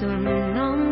some number.